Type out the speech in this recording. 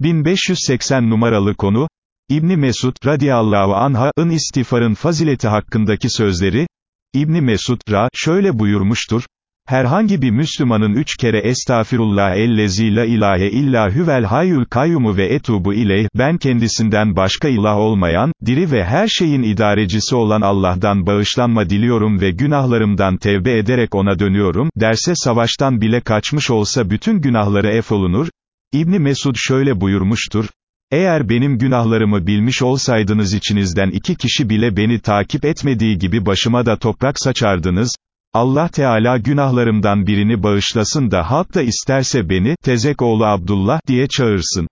1580 numaralı konu, İbni Mesud, radiyallahu anh'ın istiğfarın fazileti hakkındaki sözleri, İbni Mesud, ra, şöyle buyurmuştur, Herhangi bir Müslümanın üç kere estağfirullah ellezi la ilahe illa huvel hayyul kayyumu ve etubu ileyh, ben kendisinden başka ilah olmayan, diri ve her şeyin idarecisi olan Allah'tan bağışlanma diliyorum ve günahlarımdan tevbe ederek ona dönüyorum, derse savaştan bile kaçmış olsa bütün günahları efolunur. İbni Mesud şöyle buyurmuştur, eğer benim günahlarımı bilmiş olsaydınız içinizden iki kişi bile beni takip etmediği gibi başıma da toprak saçardınız, Allah Teala günahlarımdan birini bağışlasın da halk da isterse beni, Tezek oğlu Abdullah, diye çağırsın.